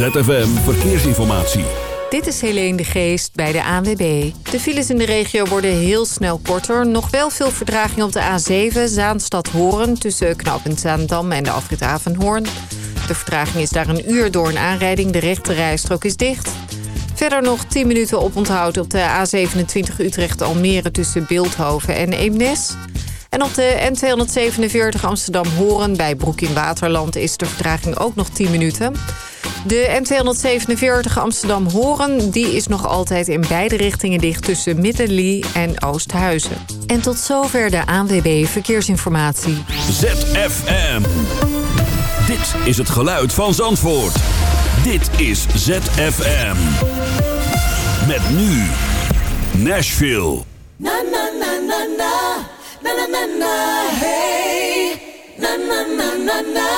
ZFM Verkeersinformatie. Dit is Helene de Geest bij de ANWB. De files in de regio worden heel snel korter. Nog wel veel verdraging op de A7 Zaanstad-Horen... tussen knooppunt Zaandam en de afrit Avenhoorn. De vertraging is daar een uur door een aanrijding. De rechte rijstrook is dicht. Verder nog 10 minuten oponthoud op de A27 Utrecht-Almere... tussen Beeldhoven en Eemnes... En op de N247 Amsterdam-Horen bij Broek in Waterland is de vertraging ook nog 10 minuten. De N247 Amsterdam-Horen die is nog altijd in beide richtingen dicht tussen Middenlie en Oosthuizen. En tot zover de ANWB Verkeersinformatie. ZFM. Dit is het geluid van Zandvoort. Dit is ZFM. Met nu Nashville. Na na na na na. na na na na hey na na na na na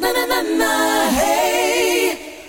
na na na na hey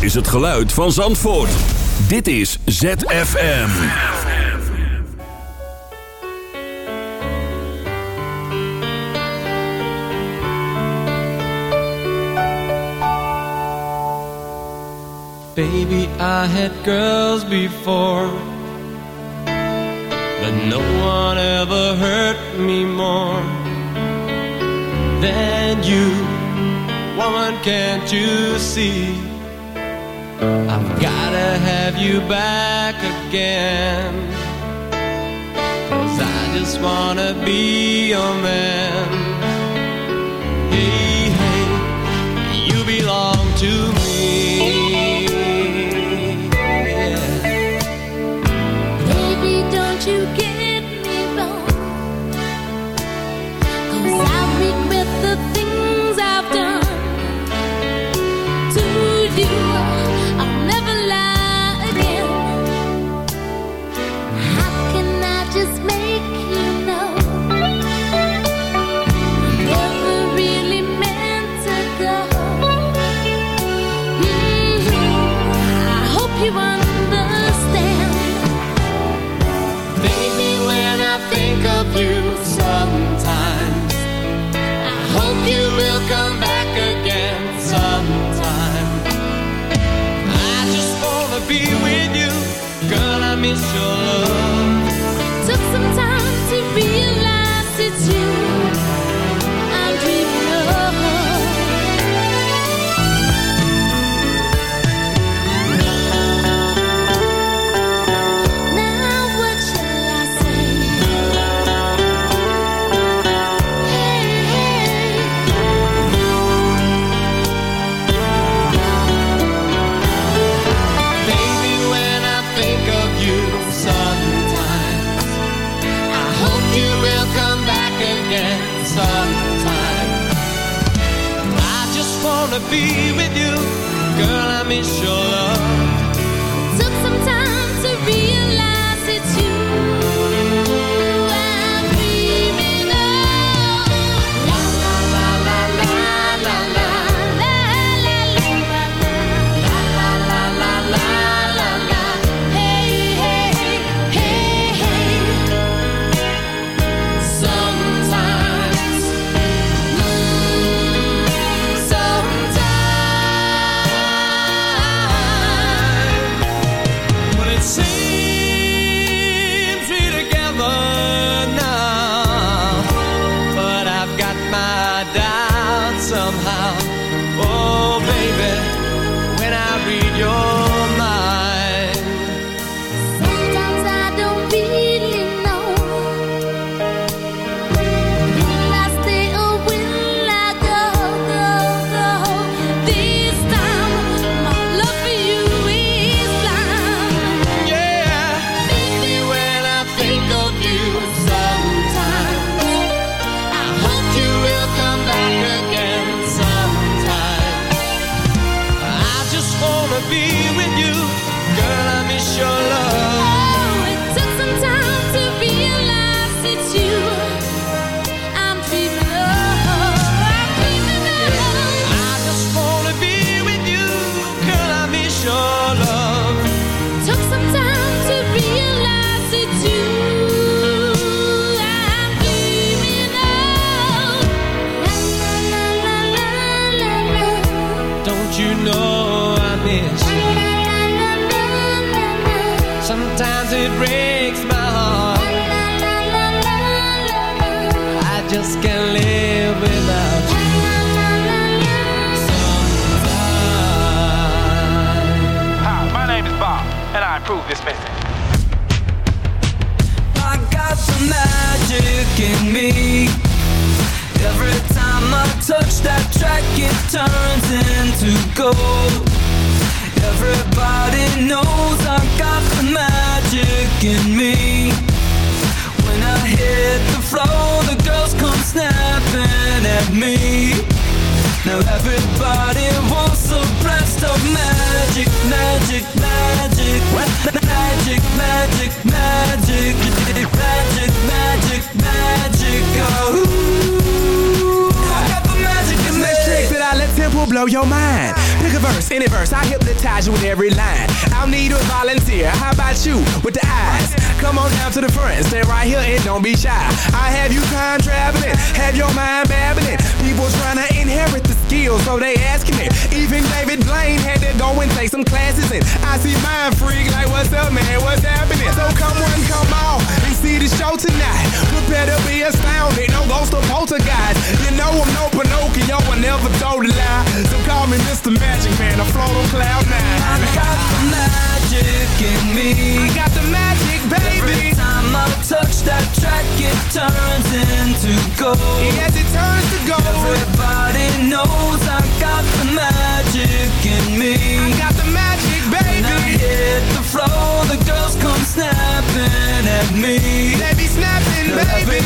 Is het geluid van Zandvoort. Dit is ZFM. Baby, I had girls before. But no one ever hurt me more than you. Woman, can't you see? I've gotta have you back again. Cause I just wanna be your man. Hey, hey, you belong to me. Turns into gold. Yes, it turns to gold. Everybody knows I got the magic in me. I got the magic, baby. When I hit the floor, the girls come snapping at me. They be snapping, baby.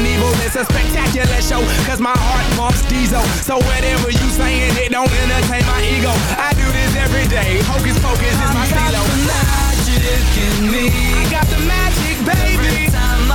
Evel Knievel. It's a spectacular show, cause my heart pumps diesel. So whatever you saying, it don't entertain my ego. I do this every day. Hocus pocus is my I got the magic in me. I got the magic, baby.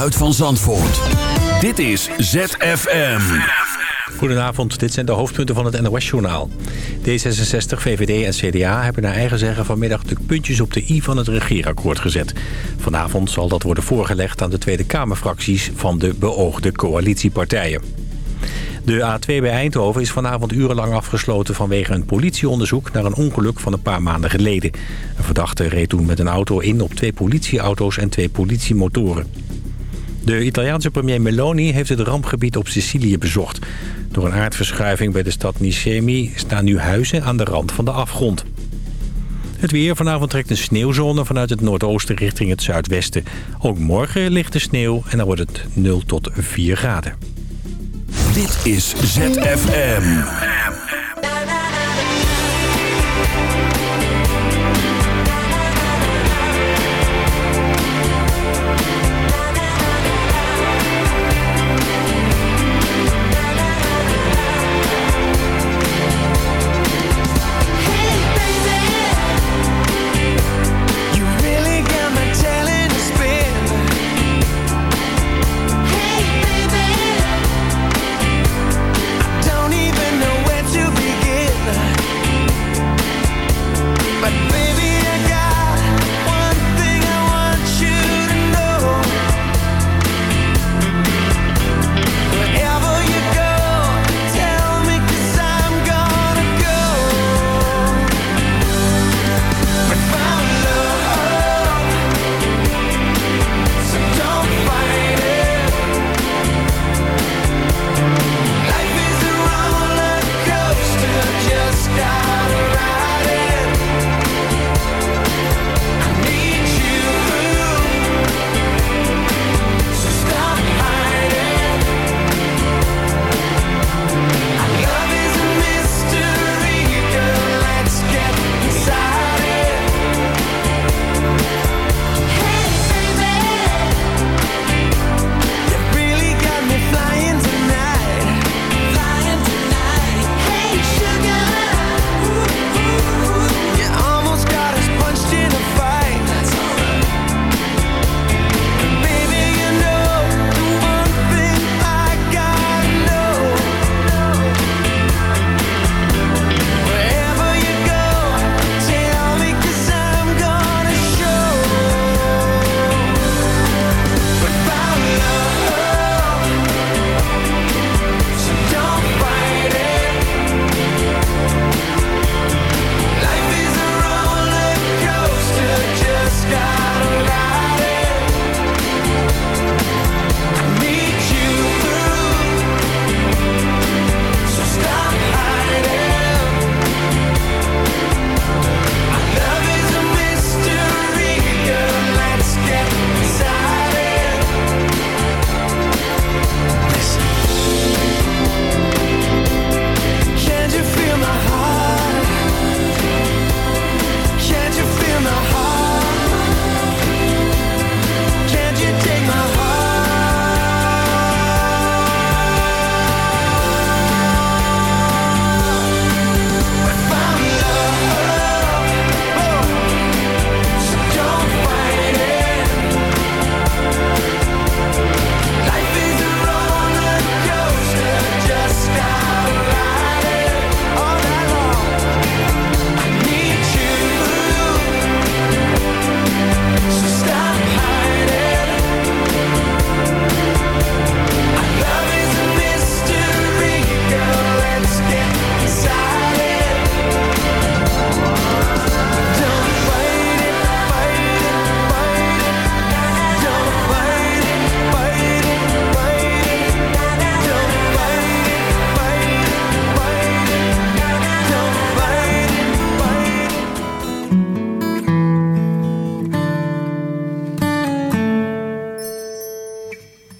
geluid van Zandvoort. Dit is ZFM. Goedenavond, dit zijn de hoofdpunten van het NOS-journaal. D66, VVD en CDA hebben naar eigen zeggen vanmiddag de puntjes op de i van het regeerakkoord gezet. Vanavond zal dat worden voorgelegd aan de Tweede Kamerfracties van de beoogde coalitiepartijen. De A2 bij Eindhoven is vanavond urenlang afgesloten vanwege een politieonderzoek naar een ongeluk van een paar maanden geleden. Een verdachte reed toen met een auto in op twee politieauto's en twee politiemotoren. De Italiaanse premier Meloni heeft het rampgebied op Sicilië bezocht. Door een aardverschuiving bij de stad Nicemi staan nu huizen aan de rand van de afgrond. Het weer. Vanavond trekt een sneeuwzone vanuit het noordoosten richting het zuidwesten. Ook morgen ligt de sneeuw en dan wordt het 0 tot 4 graden. Dit is ZFM.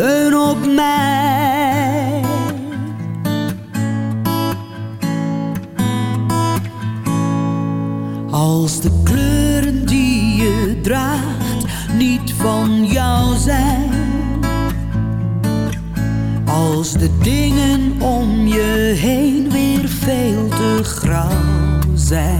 Leun op mij. Als de kleuren die je draagt niet van jou zijn. Als de dingen om je heen weer veel te grauw zijn.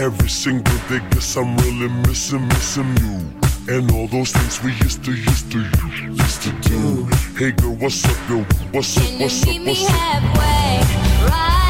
Every single day, guess I'm really missing, missing you. And all those things we used to, used to, used to do. Hey girl, what's up, yo? What's up, what's up, meet me what's up? halfway? Right